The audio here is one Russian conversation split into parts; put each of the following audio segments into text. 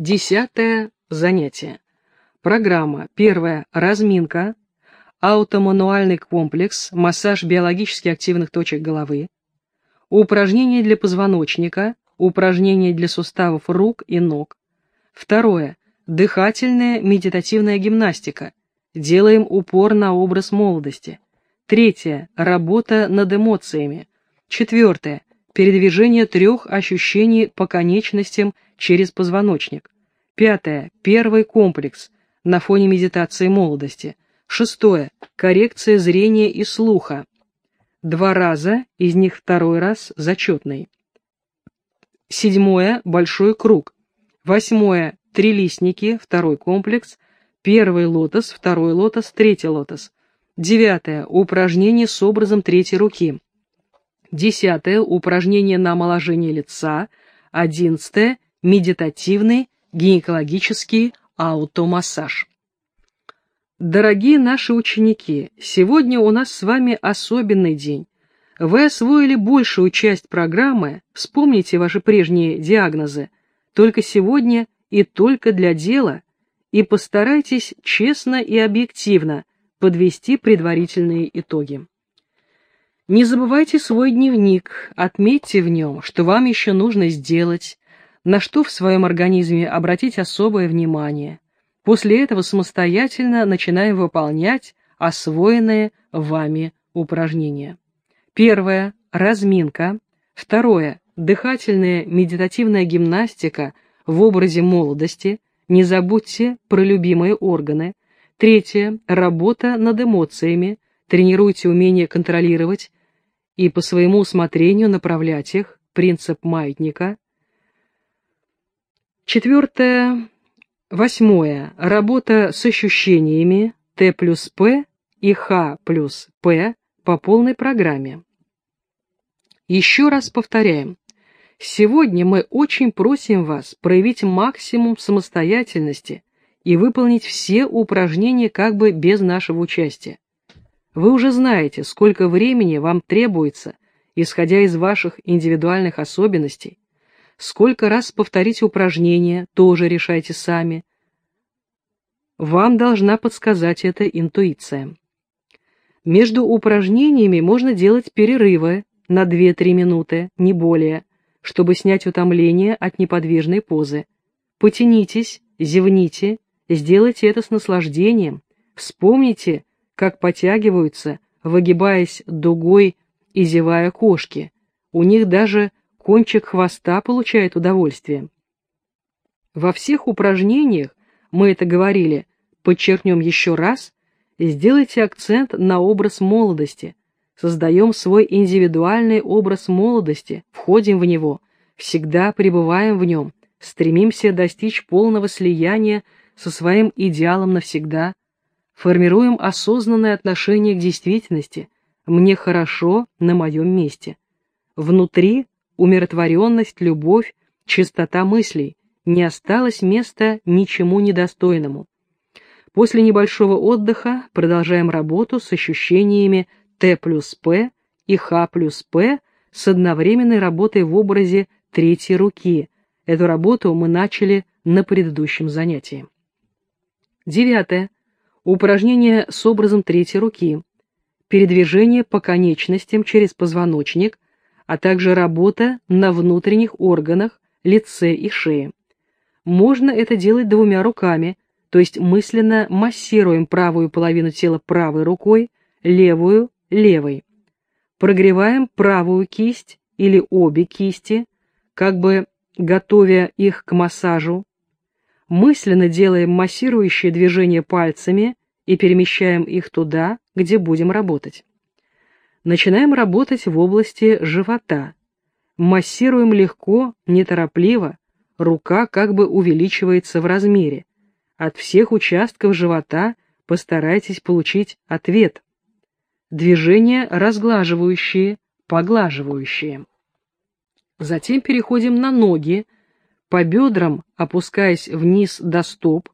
Десятое занятие. Программа. Первое. Разминка. Аутомануальный комплекс. Массаж биологически активных точек головы. Упражнения для позвоночника. Упражнения для суставов рук и ног. Второе. Дыхательная медитативная гимнастика. Делаем упор на образ молодости. Третье. Работа над эмоциями. Четвертое. Передвижение трех ощущений по конечностям через позвоночник. Пятое. Первый комплекс на фоне медитации молодости. Шестое. Коррекция зрения и слуха. Два раза, из них второй раз зачетный. Седьмое. Большой круг. Восьмое. Трилистники, второй комплекс. Первый лотос, второй лотос, третий лотос. Девятое. Упражнение с образом третьей руки. Десятое. Упражнение на омоложение лица. Одиннадцатое. Медитативный гинекологический аутомассаж. Дорогие наши ученики, сегодня у нас с вами особенный день. Вы освоили большую часть программы, вспомните ваши прежние диагнозы, только сегодня и только для дела, и постарайтесь честно и объективно подвести предварительные итоги. Не забывайте свой дневник, отметьте в нем, что вам еще нужно сделать, на что в своем организме обратить особое внимание. После этого самостоятельно начинаем выполнять освоенные вами упражнения. Первое – разминка. Второе – дыхательная медитативная гимнастика в образе молодости. Не забудьте про любимые органы. Третье – работа над эмоциями. Тренируйте умение контролировать и по своему усмотрению направлять их. Принцип маятника. Четвертое. Восьмое. Работа с ощущениями Т плюс П и Х плюс П по полной программе. Еще раз повторяем. Сегодня мы очень просим вас проявить максимум самостоятельности и выполнить все упражнения как бы без нашего участия. Вы уже знаете, сколько времени вам требуется, исходя из ваших индивидуальных особенностей, Сколько раз повторить упражнение, тоже решайте сами. Вам должна подсказать эта интуиция. Между упражнениями можно делать перерывы на 2-3 минуты, не более, чтобы снять утомление от неподвижной позы. Потянитесь, зевните, сделайте это с наслаждением. Вспомните, как потягиваются, выгибаясь дугой и зевая кошки. У них даже кончик хвоста получает удовольствие. Во всех упражнениях, мы это говорили, подчеркнем еще раз, сделайте акцент на образ молодости, создаем свой индивидуальный образ молодости, входим в него, всегда пребываем в нем, стремимся достичь полного слияния со своим идеалом навсегда, формируем осознанное отношение к действительности, мне хорошо на моем месте. Внутри умиротворенность, любовь, чистота мыслей, не осталось места ничему недостойному. После небольшого отдыха продолжаем работу с ощущениями Т плюс П и Х плюс П с одновременной работой в образе третьей руки. Эту работу мы начали на предыдущем занятии. Девятое. Упражнение с образом третьей руки. Передвижение по конечностям через позвоночник – а также работа на внутренних органах, лице и шее. Можно это делать двумя руками, то есть мысленно массируем правую половину тела правой рукой, левую – левой. Прогреваем правую кисть или обе кисти, как бы готовя их к массажу. Мысленно делаем массирующие движения пальцами и перемещаем их туда, где будем работать. Начинаем работать в области живота. Массируем легко, неторопливо, рука как бы увеличивается в размере. От всех участков живота постарайтесь получить ответ. Движения разглаживающие, поглаживающие. Затем переходим на ноги, по бедрам опускаясь вниз до стоп,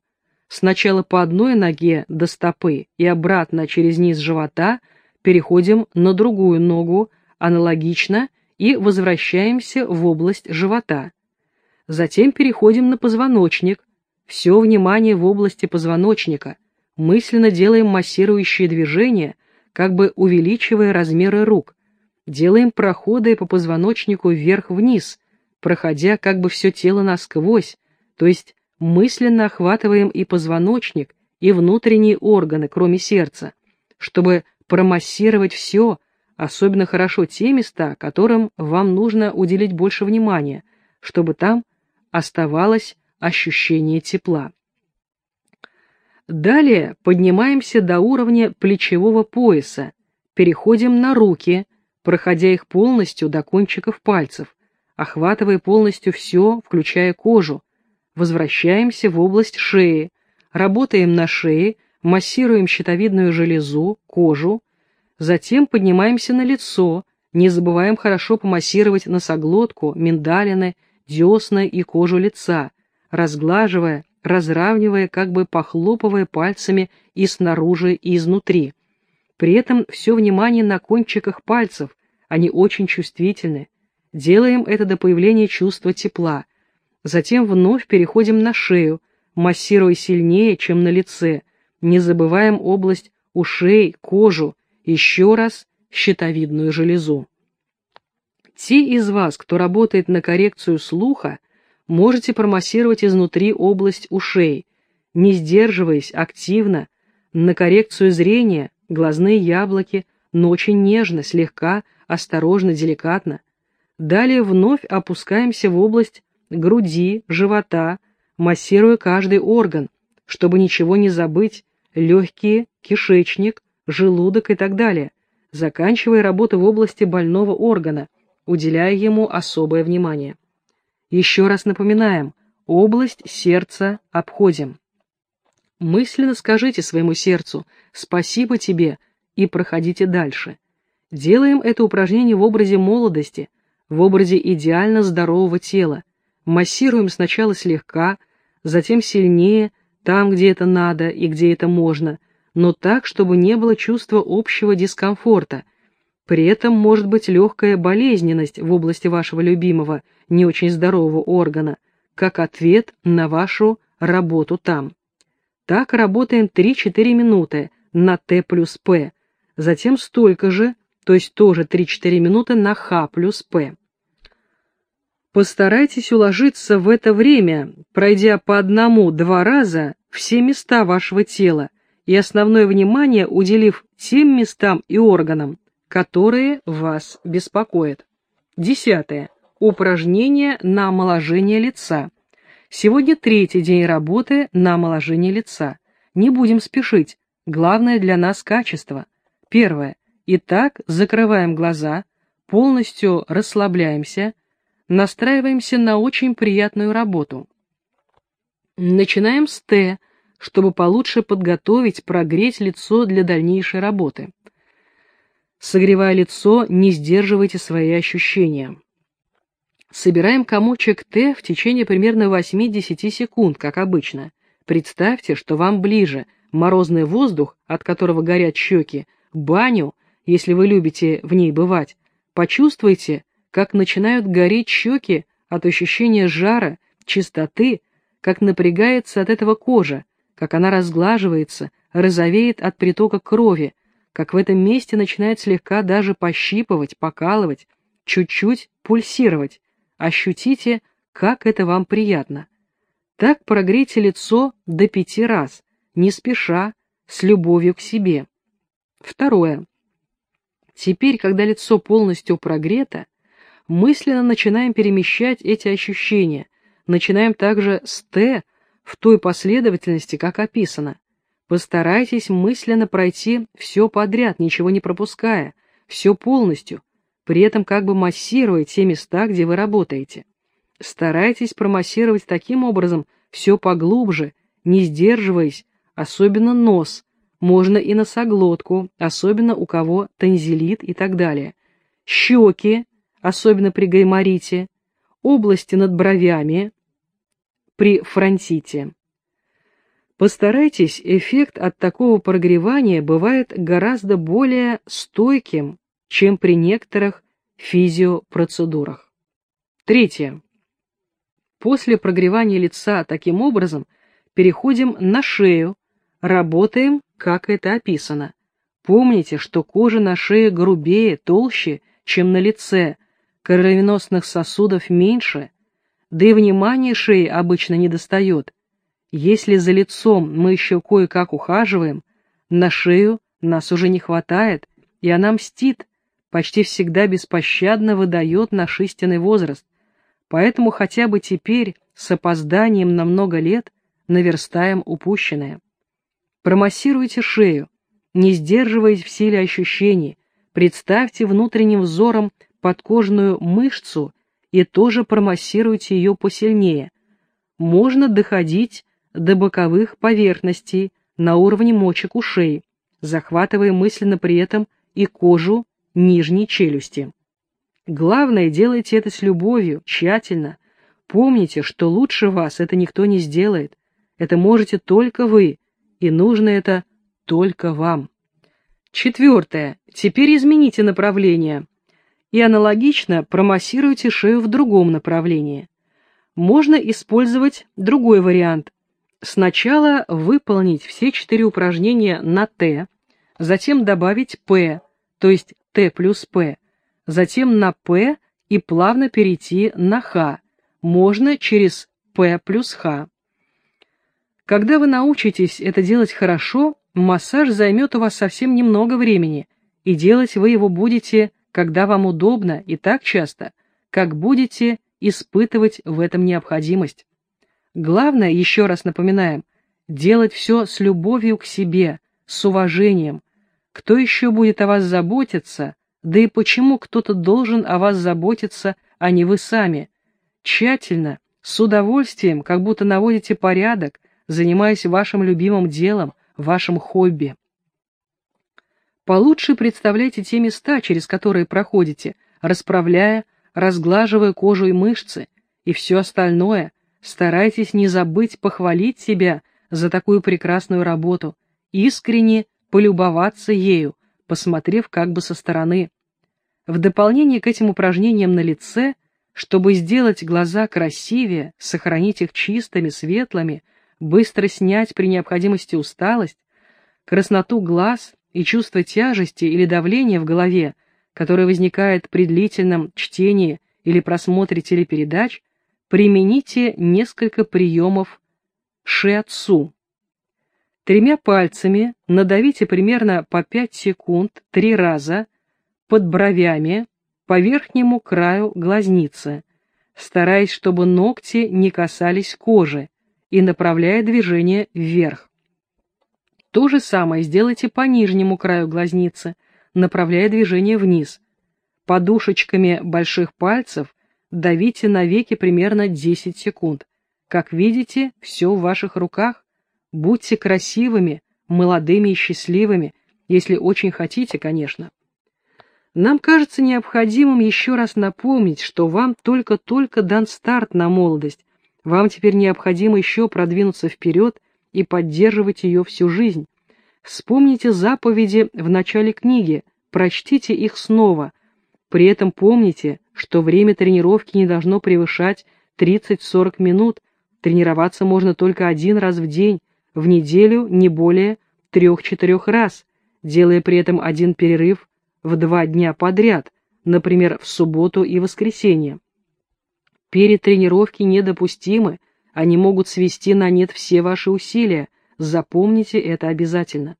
сначала по одной ноге до стопы и обратно через низ живота – переходим на другую ногу, аналогично, и возвращаемся в область живота. Затем переходим на позвоночник. Все внимание в области позвоночника. Мысленно делаем массирующие движения, как бы увеличивая размеры рук. Делаем проходы по позвоночнику вверх-вниз, проходя как бы все тело насквозь, то есть мысленно охватываем и позвоночник, и внутренние органы, кроме сердца, чтобы промассировать все, особенно хорошо те места, которым вам нужно уделить больше внимания, чтобы там оставалось ощущение тепла. Далее поднимаемся до уровня плечевого пояса, переходим на руки, проходя их полностью до кончиков пальцев, охватывая полностью все, включая кожу, возвращаемся в область шеи, работаем на шее, массируем щитовидную железу, кожу, затем поднимаемся на лицо, не забываем хорошо помассировать носоглотку, миндалины, десны и кожу лица, разглаживая, разравнивая, как бы похлопывая пальцами и снаружи, и изнутри. При этом все внимание на кончиках пальцев, они очень чувствительны. Делаем это до появления чувства тепла. Затем вновь переходим на шею, массируя сильнее, чем на лице. Не забываем область ушей, кожу, еще раз щитовидную железу. Те из вас, кто работает на коррекцию слуха, можете промассировать изнутри область ушей, не сдерживаясь активно, на коррекцию зрения, глазные яблоки, но очень нежно, слегка, осторожно, деликатно. Далее вновь опускаемся в область груди, живота, массируя каждый орган, чтобы ничего не забыть, легкие, кишечник, желудок и так далее, заканчивая работу в области больного органа, уделяя ему особое внимание. Еще раз напоминаем, область сердца обходим. Мысленно скажите своему сердцу «спасибо тебе» и проходите дальше. Делаем это упражнение в образе молодости, в образе идеально здорового тела. Массируем сначала слегка, затем сильнее, там, где это надо и где это можно, но так, чтобы не было чувства общего дискомфорта. При этом может быть легкая болезненность в области вашего любимого, не очень здорового органа, как ответ на вашу работу там. Так работаем 3-4 минуты на Т плюс П, затем столько же, то есть тоже 3-4 минуты на Х плюс П. Постарайтесь уложиться в это время, пройдя по одному-два раза все места вашего тела и основное внимание уделив тем местам и органам, которые вас беспокоят. Десятое. Упражнение на омоложение лица. Сегодня третий день работы на омоложение лица. Не будем спешить. Главное для нас качество. Первое. Итак, закрываем глаза, полностью расслабляемся, настраиваемся на очень приятную работу. Начинаем с Т, чтобы получше подготовить, прогреть лицо для дальнейшей работы. Согревая лицо, не сдерживайте свои ощущения. Собираем комочек Т в течение примерно 8-10 секунд, как обычно. Представьте, что вам ближе морозный воздух, от которого горят щеки, баню, если вы любите в ней бывать. Почувствуйте, как начинают гореть щеки от ощущения жара, чистоты, как напрягается от этого кожа, как она разглаживается, розовеет от притока крови, как в этом месте начинает слегка даже пощипывать, покалывать, чуть-чуть пульсировать. Ощутите, как это вам приятно. Так прогрейте лицо до пяти раз, не спеша, с любовью к себе. Второе. Теперь, когда лицо полностью прогрето, мысленно начинаем перемещать эти ощущения, начинаем также с «Т» в той последовательности, как описано. Постарайтесь мысленно пройти все подряд, ничего не пропуская, все полностью, при этом как бы массируя те места, где вы работаете. Старайтесь промассировать таким образом все поглубже, не сдерживаясь, особенно нос, можно и носоглотку, особенно у кого танзелит и так далее. Щеки, особенно при гайморите, области над бровями, при фронтите. Постарайтесь, эффект от такого прогревания бывает гораздо более стойким, чем при некоторых физиопроцедурах. Третье. После прогревания лица таким образом переходим на шею, работаем, как это описано. Помните, что кожа на шее грубее, толще, чем на лице, кровеносных сосудов меньше, да и внимание шеи обычно не достает. Если за лицом мы еще кое-как ухаживаем, на шею нас уже не хватает, и она мстит, почти всегда беспощадно выдает наш истинный возраст. Поэтому хотя бы теперь, с опозданием на много лет, наверстаем упущенное. Промассируйте шею, не сдерживаясь в силе ощущений, представьте внутренним взором подкожную мышцу и тоже промассируйте ее посильнее. Можно доходить до боковых поверхностей на уровне мочек ушей, захватывая мысленно при этом и кожу нижней челюсти. Главное, делайте это с любовью, тщательно. Помните, что лучше вас это никто не сделает. Это можете только вы, и нужно это только вам. Четвертое. Теперь измените направление и аналогично промассируйте шею в другом направлении. Можно использовать другой вариант. Сначала выполнить все четыре упражнения на Т, затем добавить П, то есть Т плюс П, затем на П и плавно перейти на Х. Можно через П плюс Х. Когда вы научитесь это делать хорошо, массаж займет у вас совсем немного времени, и делать вы его будете, когда вам удобно и так часто, как будете испытывать в этом необходимость. Главное, еще раз напоминаем, делать все с любовью к себе, с уважением. Кто еще будет о вас заботиться, да и почему кто-то должен о вас заботиться, а не вы сами? Тщательно, с удовольствием, как будто наводите порядок, занимаясь вашим любимым делом, вашим хобби. Получше представляйте те места, через которые проходите, расправляя, разглаживая кожу и мышцы, и все остальное. Старайтесь не забыть похвалить себя за такую прекрасную работу, искренне полюбоваться ею, посмотрев как бы со стороны. В дополнение к этим упражнениям на лице, чтобы сделать глаза красивее, сохранить их чистыми, светлыми, быстро снять при необходимости усталость, красноту глаз и чувство тяжести или давления в голове, которое возникает при длительном чтении или просмотре телепередач, примените несколько приемов шиатсу. Тремя пальцами надавите примерно по 5 секунд три раза под бровями по верхнему краю глазницы, стараясь, чтобы ногти не касались кожи, и направляя движение вверх. То же самое сделайте по нижнему краю глазницы, направляя движение вниз. Подушечками больших пальцев давите на веки примерно 10 секунд. Как видите, все в ваших руках. Будьте красивыми, молодыми и счастливыми, если очень хотите, конечно. Нам кажется необходимым еще раз напомнить, что вам только-только дан старт на молодость, вам теперь необходимо еще продвинуться вперед и поддерживать ее всю жизнь. Вспомните заповеди в начале книги, прочтите их снова. При этом помните, что время тренировки не должно превышать 30-40 минут. Тренироваться можно только один раз в день, в неделю не более 3-4 раз, делая при этом один перерыв в два дня подряд, например, в субботу и воскресенье. Перед тренировки недопустимы, они могут свести на нет все ваши усилия, запомните это обязательно.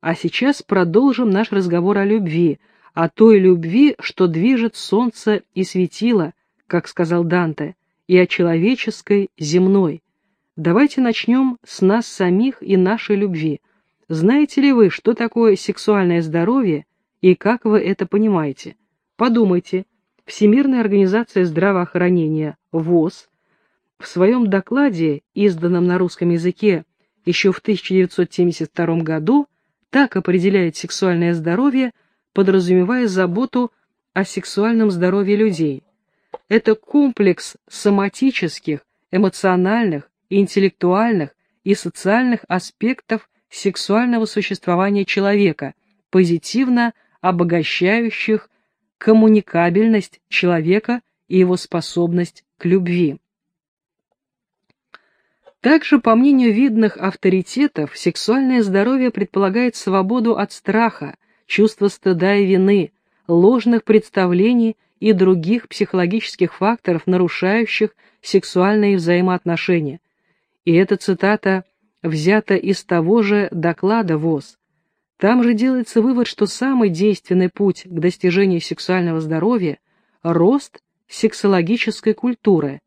А сейчас продолжим наш разговор о любви, о той любви, что движет солнце и светило, как сказал Данте, и о человеческой, земной. Давайте начнем с нас самих и нашей любви. Знаете ли вы, что такое сексуальное здоровье и как вы это понимаете? Подумайте. Всемирная организация здравоохранения ВОЗ в своем докладе, изданном на русском языке еще в 1972 году, так определяет сексуальное здоровье, подразумевая заботу о сексуальном здоровье людей. Это комплекс соматических, эмоциональных, интеллектуальных и социальных аспектов сексуального существования человека, позитивно обогащающих коммуникабельность человека и его способность к любви. Также, по мнению видных авторитетов, сексуальное здоровье предполагает свободу от страха, чувства стыда и вины, ложных представлений и других психологических факторов, нарушающих сексуальные взаимоотношения. И эта цитата взята из того же доклада ВОЗ. Там же делается вывод, что самый действенный путь к достижению сексуального здоровья – рост сексологической культуры.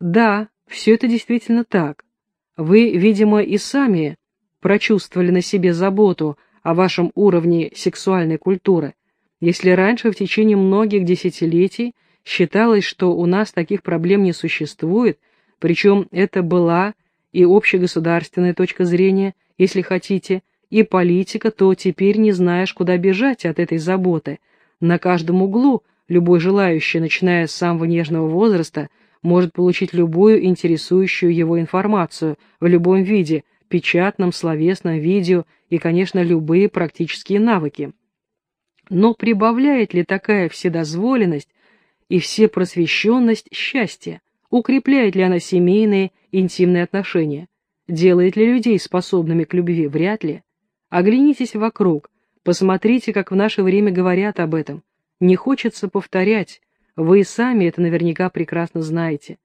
Да, все это действительно так. Вы, видимо, и сами прочувствовали на себе заботу о вашем уровне сексуальной культуры, если раньше в течение многих десятилетий считалось, что у нас таких проблем не существует, причем это была и общегосударственная точка зрения, если хотите, и политика, то теперь не знаешь, куда бежать от этой заботы. На каждом углу любой желающий, начиная с самого нежного возраста, может получить любую интересующую его информацию в любом виде, печатном, словесном, видео и, конечно, любые практические навыки. Но прибавляет ли такая вседозволенность и всепросвещенность счастья? Укрепляет ли она семейные, интимные отношения? Делает ли людей способными к любви? Вряд ли. Оглянитесь вокруг, посмотрите, как в наше время говорят об этом. Не хочется повторять, вы и сами это наверняка прекрасно знаете.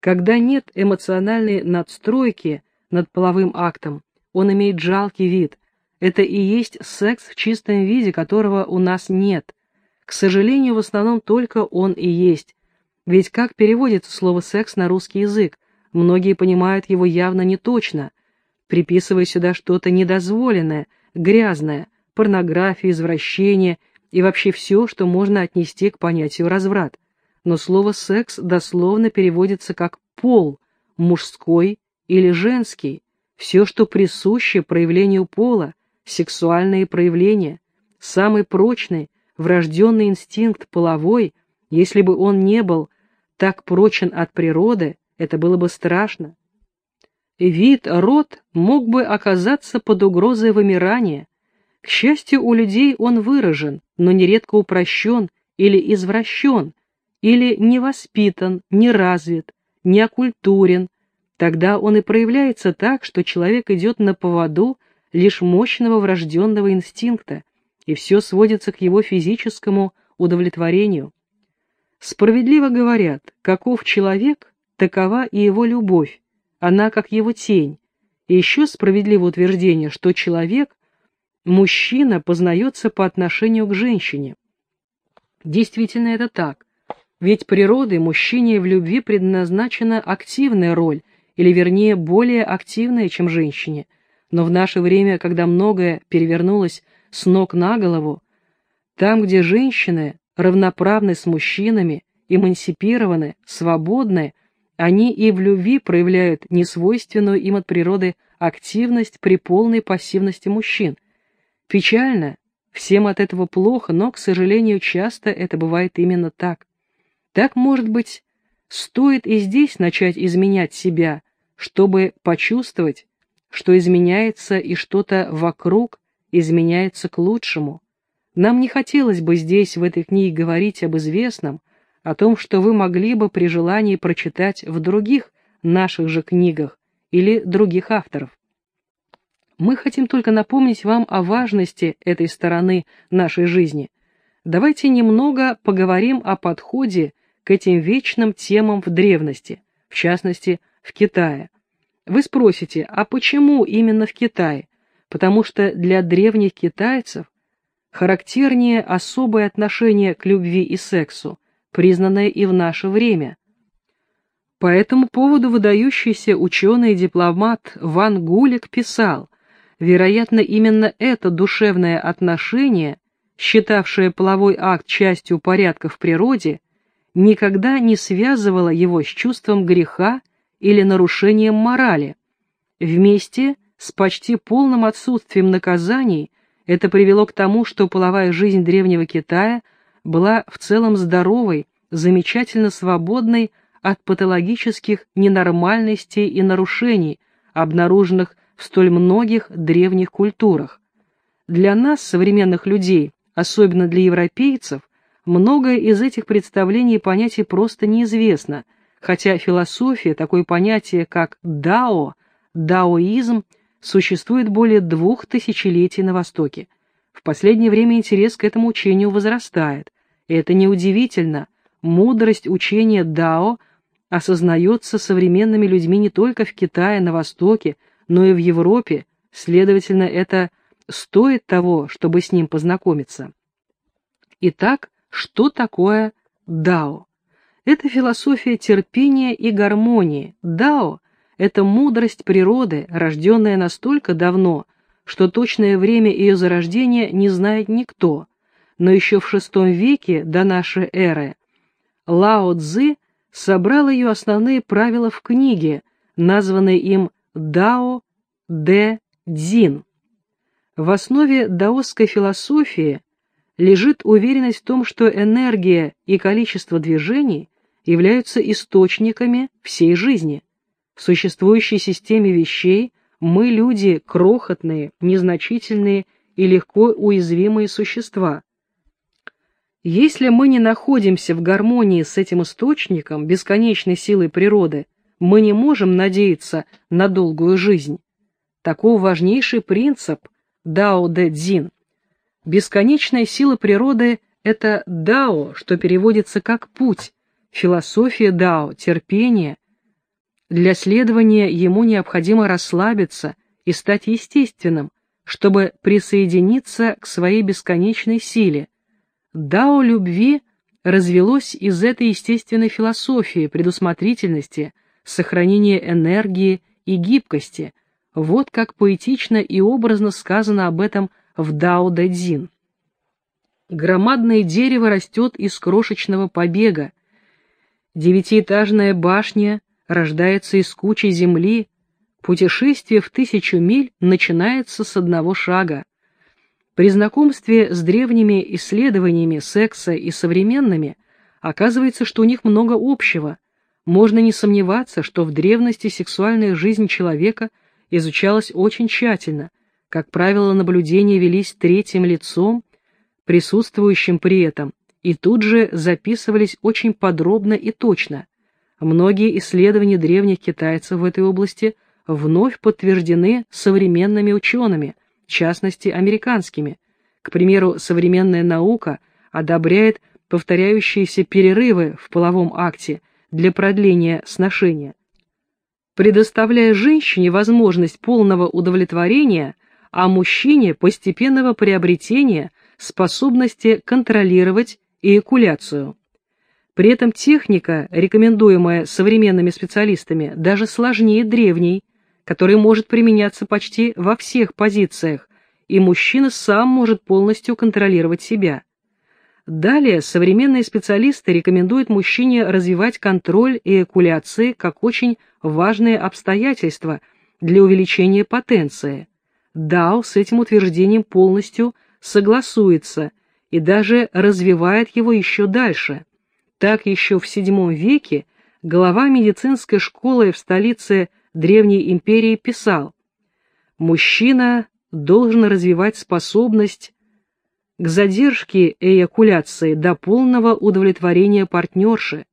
Когда нет эмоциональной надстройки над половым актом, он имеет жалкий вид, это и есть секс в чистом виде, которого у нас нет. К сожалению, в основном только он и есть. Ведь как переводится слово «секс» на русский язык? Многие понимают его явно не точно, приписывая сюда что-то недозволенное, грязное, порнографию, извращение и вообще все, что можно отнести к понятию разврат. Но слово «секс» дословно переводится как «пол», «мужской» или «женский», все, что присуще проявлению пола, сексуальные проявления, самый прочный, врожденный инстинкт половой, если бы он не был так прочен от природы, это было бы страшно. Вид, род мог бы оказаться под угрозой вымирания. К счастью, у людей он выражен, но нередко упрощен или извращен, или не воспитан, не развит, не окультурен. Тогда он и проявляется так, что человек идет на поводу лишь мощного врожденного инстинкта, и все сводится к его физическому удовлетворению. Справедливо говорят, каков человек, такова и его любовь, она как его тень. И еще справедливо утверждение, что человек, мужчина, познается по отношению к женщине. Действительно это так, ведь природой мужчине в любви предназначена активная роль, или вернее более активная, чем женщине – но в наше время, когда многое перевернулось с ног на голову, там, где женщины равноправны с мужчинами, эмансипированы, свободны, они и в любви проявляют несвойственную им от природы активность при полной пассивности мужчин. Печально, всем от этого плохо, но, к сожалению, часто это бывает именно так. Так, может быть, стоит и здесь начать изменять себя, чтобы почувствовать, что изменяется и что-то вокруг изменяется к лучшему. Нам не хотелось бы здесь, в этой книге, говорить об известном, о том, что вы могли бы при желании прочитать в других наших же книгах или других авторов. Мы хотим только напомнить вам о важности этой стороны нашей жизни. Давайте немного поговорим о подходе к этим вечным темам в древности, в частности, в Китае. Вы спросите, а почему именно в Китае? Потому что для древних китайцев характернее особое отношение к любви и сексу, признанное и в наше время. По этому поводу выдающийся ученый и дипломат Ван Гулик писал, вероятно, именно это душевное отношение, считавшее половой акт частью порядка в природе, никогда не связывало его с чувством греха или нарушением морали. Вместе с почти полным отсутствием наказаний это привело к тому, что половая жизнь древнего Китая была в целом здоровой, замечательно свободной от патологических ненормальностей и нарушений, обнаруженных в столь многих древних культурах. Для нас, современных людей, особенно для европейцев, многое из этих представлений и понятий просто неизвестно – хотя философия, такое понятие, как дао, даоизм, существует более двух тысячелетий на Востоке. В последнее время интерес к этому учению возрастает, и это неудивительно. Мудрость учения дао осознается современными людьми не только в Китае, на Востоке, но и в Европе, следовательно, это стоит того, чтобы с ним познакомиться. Итак, что такое дао? Это философия терпения и гармонии. Дао – это мудрость природы, рожденная настолько давно, что точное время ее зарождения не знает никто. Но еще в VI веке до нашей эры Лао Цзы собрал ее основные правила в книге, названной им Дао Дэ Цзин. В основе даосской философии лежит уверенность в том, что энергия и количество движений являются источниками всей жизни. В существующей системе вещей мы, люди, крохотные, незначительные и легко уязвимые существа. Если мы не находимся в гармонии с этим источником, бесконечной силой природы, мы не можем надеяться на долгую жизнь. Таков важнейший принцип Дао Дэ Цзин – Бесконечная сила природы — это дао, что переводится как путь, философия дао, терпение. Для следования ему необходимо расслабиться и стать естественным, чтобы присоединиться к своей бесконечной силе. Дао любви развелось из этой естественной философии, предусмотрительности, сохранения энергии и гибкости. Вот как поэтично и образно сказано об этом в Дао-Дэ-Дзин. Громадное дерево растет из крошечного побега. Девятиэтажная башня рождается из кучи земли. Путешествие в тысячу миль начинается с одного шага. При знакомстве с древними исследованиями секса и современными оказывается, что у них много общего. Можно не сомневаться, что в древности сексуальная жизнь человека изучалась очень тщательно – как правило, наблюдения велись третьим лицом, присутствующим при этом, и тут же записывались очень подробно и точно. Многие исследования древних китайцев в этой области вновь подтверждены современными учеными, в частности, американскими. К примеру, современная наука одобряет повторяющиеся перерывы в половом акте для продления сношения. Предоставляя женщине возможность полного удовлетворения, а мужчине постепенного приобретения способности контролировать эякуляцию. При этом техника, рекомендуемая современными специалистами, даже сложнее древней, которая может применяться почти во всех позициях, и мужчина сам может полностью контролировать себя. Далее современные специалисты рекомендуют мужчине развивать контроль эякуляции как очень важное обстоятельство для увеличения потенции. Дао с этим утверждением полностью согласуется и даже развивает его еще дальше. Так еще в VII веке глава медицинской школы в столице Древней империи писал «Мужчина должен развивать способность к задержке эякуляции до полного удовлетворения партнерши.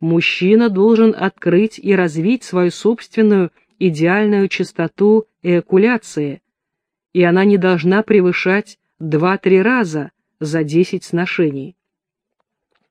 Мужчина должен открыть и развить свою собственную идеальную частоту эякуляции, и она не должна превышать 2-3 раза за 10 сношений.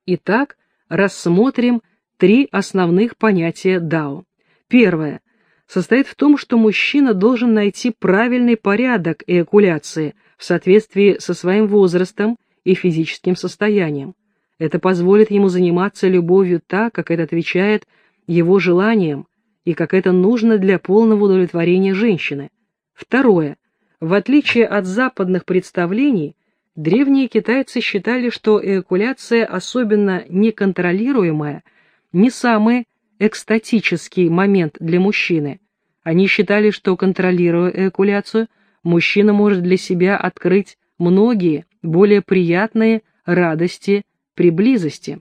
Итак, рассмотрим три основных понятия дао. Первое состоит в том, что мужчина должен найти правильный порядок эякуляции в соответствии со своим возрастом и физическим состоянием. Это позволит ему заниматься любовью так, как это отвечает его желаниям и как это нужно для полного удовлетворения женщины. Второе. В отличие от западных представлений, древние китайцы считали, что эякуляция, особенно неконтролируемая, не самый экстатический момент для мужчины. Они считали, что, контролируя эякуляцию, мужчина может для себя открыть многие более приятные радости при близости.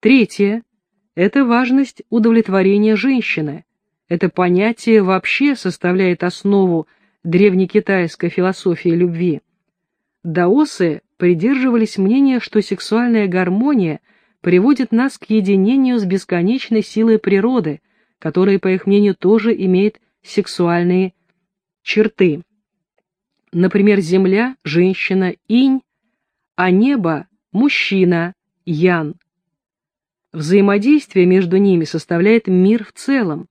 Третье – это важность удовлетворения женщины. Это понятие вообще составляет основу древнекитайской философии любви. Даосы придерживались мнения, что сексуальная гармония приводит нас к единению с бесконечной силой природы, которая, по их мнению, тоже имеет сексуальные черты. Например, Земля – женщина, инь, а небо – мужчина, ян. Взаимодействие между ними составляет мир в целом.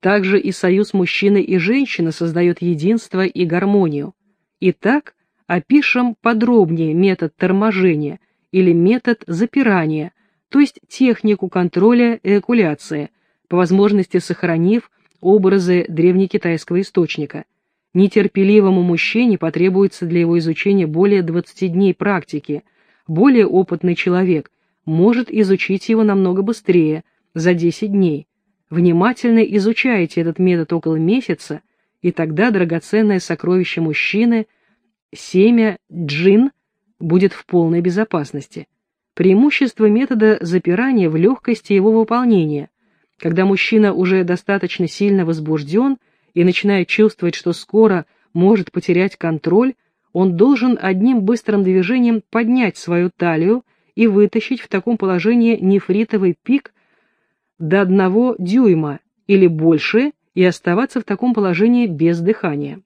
Также и союз мужчины и женщины создает единство и гармонию. Итак, опишем подробнее метод торможения или метод запирания, то есть технику контроля эякуляции, по возможности сохранив образы древнекитайского источника. Нетерпеливому мужчине потребуется для его изучения более 20 дней практики. Более опытный человек может изучить его намного быстрее, за 10 дней. Внимательно изучайте этот метод около месяца, и тогда драгоценное сокровище мужчины, семя джин, будет в полной безопасности. Преимущество метода запирания в легкости его выполнения. Когда мужчина уже достаточно сильно возбужден и начинает чувствовать, что скоро может потерять контроль, он должен одним быстрым движением поднять свою талию и вытащить в таком положении нефритовый пик до одного дюйма или больше и оставаться в таком положении без дыхания.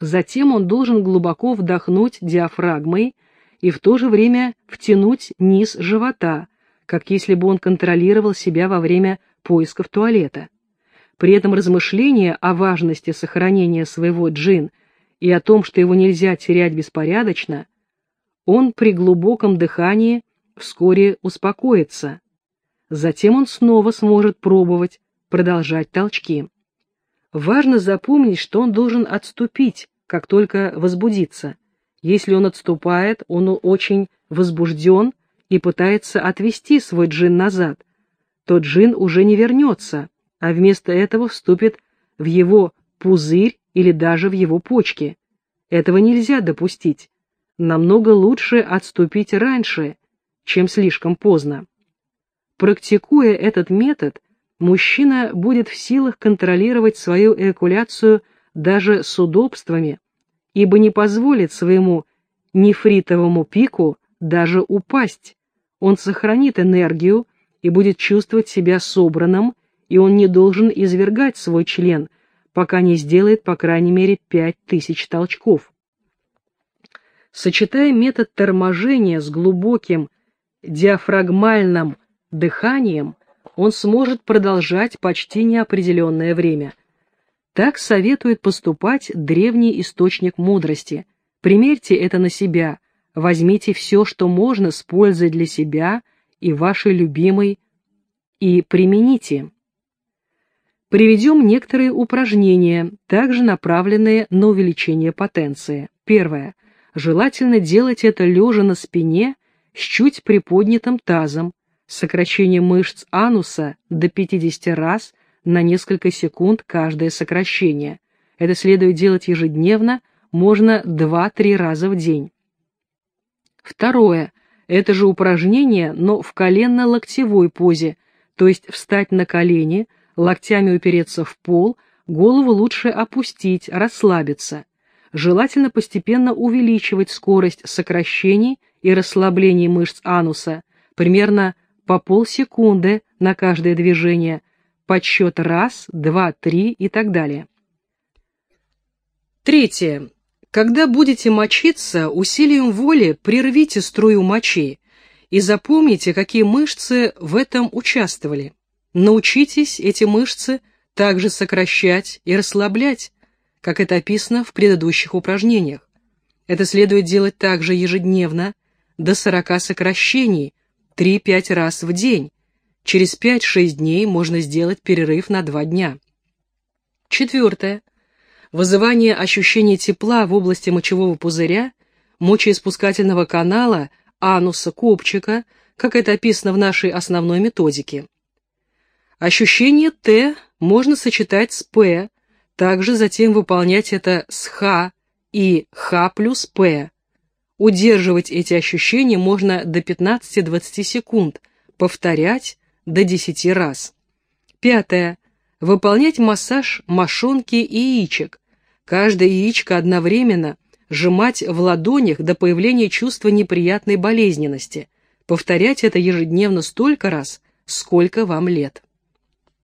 Затем он должен глубоко вдохнуть диафрагмой и в то же время втянуть низ живота, как если бы он контролировал себя во время поисков туалета. При этом размышления о важности сохранения своего джин и о том, что его нельзя терять беспорядочно, он при глубоком дыхании вскоре успокоится. Затем он снова сможет пробовать продолжать толчки. Важно запомнить, что он должен отступить, как только возбудится. Если он отступает, он очень возбужден и пытается отвести свой джин назад, то джин уже не вернется, а вместо этого вступит в его пузырь или даже в его почки. Этого нельзя допустить. Намного лучше отступить раньше, чем слишком поздно. Практикуя этот метод, мужчина будет в силах контролировать свою эякуляцию даже с удобствами, ибо не позволит своему нефритовому пику даже упасть. Он сохранит энергию и будет чувствовать себя собранным, и он не должен извергать свой член, пока не сделает по крайней мере пять тысяч толчков. Сочетая метод торможения с глубоким диафрагмальным дыханием, он сможет продолжать почти неопределенное время. Так советует поступать древний источник мудрости. Примерьте это на себя, возьмите все, что можно с пользой для себя и вашей любимой, и примените. Приведем некоторые упражнения, также направленные на увеличение потенции. Первое. Желательно делать это лежа на спине с чуть приподнятым тазом, сокращение мышц ануса до 50 раз на несколько секунд каждое сокращение. Это следует делать ежедневно, можно 2-3 раза в день. Второе. Это же упражнение, но в коленно-локтевой позе, то есть встать на колени, локтями упереться в пол, голову лучше опустить, расслабиться. Желательно постепенно увеличивать скорость сокращений и расслаблений мышц ануса, примерно по полсекунды на каждое движение, подсчет раз, два, три и так далее. Третье. Когда будете мочиться, усилием воли прервите струю мочи и запомните, какие мышцы в этом участвовали. Научитесь эти мышцы также сокращать и расслаблять, как это описано в предыдущих упражнениях. Это следует делать также ежедневно, до 40 сокращений, 3-5 раз в день. Через 5-6 дней можно сделать перерыв на 2 дня. Четвертое. Вызывание ощущения тепла в области мочевого пузыря, мочеиспускательного канала, ануса, копчика, как это описано в нашей основной методике. Ощущение Т можно сочетать с П, также затем выполнять это с Х и Х плюс П, Удерживать эти ощущения можно до 15-20 секунд, повторять до 10 раз. Пятое. Выполнять массаж мошонки и яичек. Каждое яичко одновременно сжимать в ладонях до появления чувства неприятной болезненности. Повторять это ежедневно столько раз, сколько вам лет.